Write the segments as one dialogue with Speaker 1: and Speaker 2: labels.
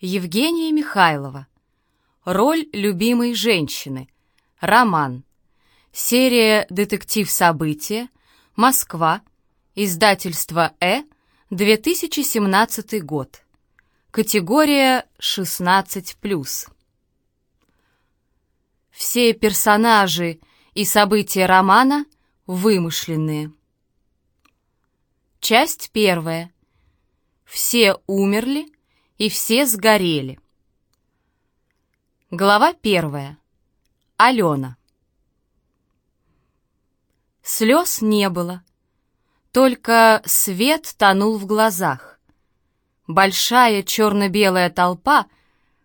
Speaker 1: Евгения Михайлова. Роль любимой женщины. Роман. Серия «Детектив-события». Москва. Издательство «Э». 2017 год. Категория 16+. Все персонажи и события романа вымышленные. Часть первая. Все умерли, и все сгорели. Глава первая. Алена. Слез не было, только свет тонул в глазах. Большая черно-белая толпа,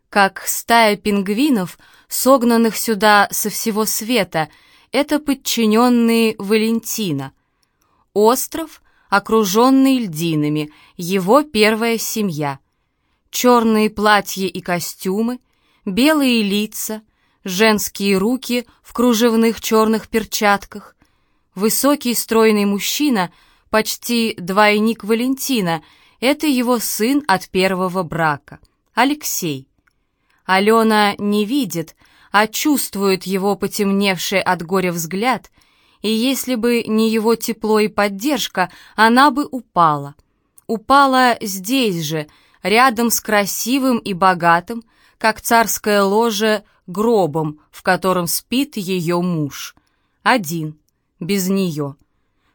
Speaker 1: как стая пингвинов, согнанных сюда со всего света, это подчиненные Валентина. Остров, окруженный льдинами, его первая семья — черные платья и костюмы, белые лица, женские руки в кружевных черных перчатках, высокий стройный мужчина, почти двойник Валентина, это его сын от первого брака, Алексей. Алена не видит, а чувствует его потемневший от горя взгляд, и если бы не его тепло и поддержка, она бы упала. Упала здесь же, рядом с красивым и богатым, как царское ложе, гробом, в котором спит ее муж. Один, без нее.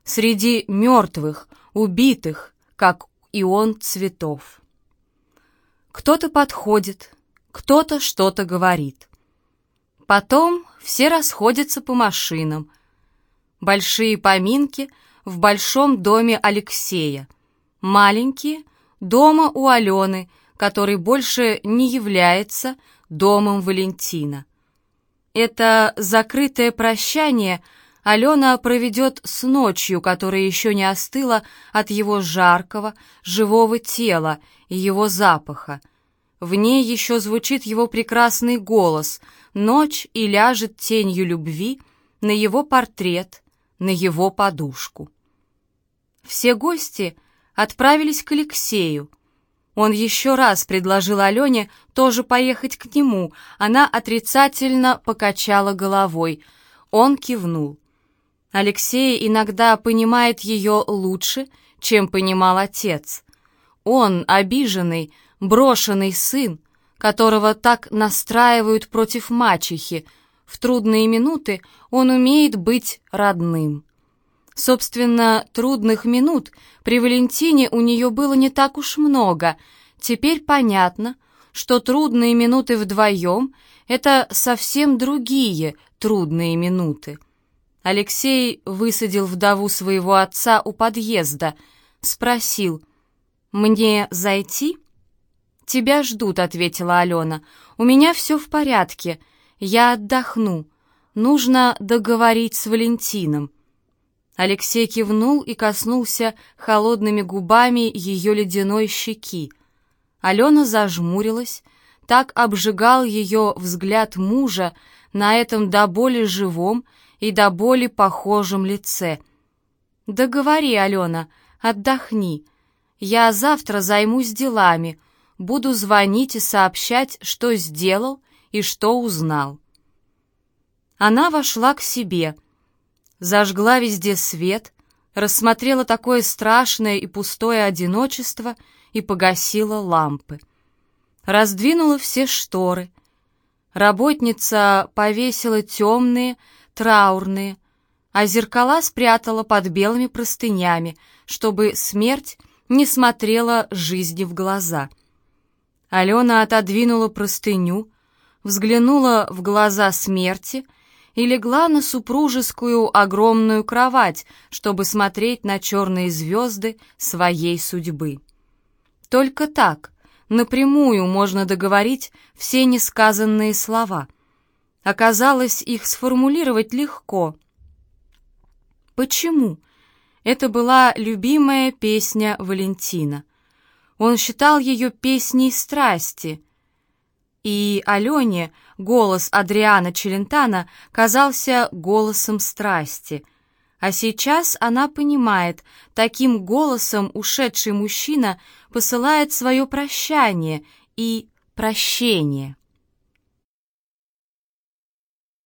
Speaker 1: Среди мертвых, убитых, как и он, цветов. Кто-то подходит, кто-то что-то говорит. Потом все расходятся по машинам. Большие поминки в большом доме Алексея. Маленькие — дома у Алены, который больше не является домом Валентина. Это закрытое прощание Алена проведет с ночью, которая еще не остыла от его жаркого, живого тела и его запаха. В ней еще звучит его прекрасный голос, ночь и ляжет тенью любви на его портрет, на его подушку. Все гости — отправились к Алексею. Он еще раз предложил Алене тоже поехать к нему. Она отрицательно покачала головой. Он кивнул. Алексей иногда понимает ее лучше, чем понимал отец. Он, обиженный, брошенный сын, которого так настраивают против мачехи, в трудные минуты он умеет быть родным. Собственно, трудных минут при Валентине у нее было не так уж много. Теперь понятно, что трудные минуты вдвоем — это совсем другие трудные минуты. Алексей высадил вдову своего отца у подъезда, спросил, «Мне зайти?» «Тебя ждут», — ответила Алена. «У меня все в порядке. Я отдохну. Нужно договорить с Валентином». Алексей кивнул и коснулся холодными губами ее ледяной щеки. Алена зажмурилась, так обжигал ее взгляд мужа на этом до боли живом и до боли похожем лице. «Да говори, Алена, отдохни. Я завтра займусь делами, буду звонить и сообщать, что сделал и что узнал». Она вошла к себе — зажгла везде свет, рассмотрела такое страшное и пустое одиночество и погасила лампы. Раздвинула все шторы. Работница повесила темные, траурные, а зеркала спрятала под белыми простынями, чтобы смерть не смотрела жизни в глаза. Алена отодвинула простыню, взглянула в глаза смерти — и легла на супружескую огромную кровать, чтобы смотреть на черные звезды своей судьбы. Только так, напрямую можно договорить все несказанные слова. Оказалось, их сформулировать легко. Почему? Это была любимая песня Валентина. Он считал ее песней страсти — и Алене голос Адриана Челентана казался голосом страсти. А сейчас она понимает, таким голосом ушедший мужчина посылает свое прощание и прощение.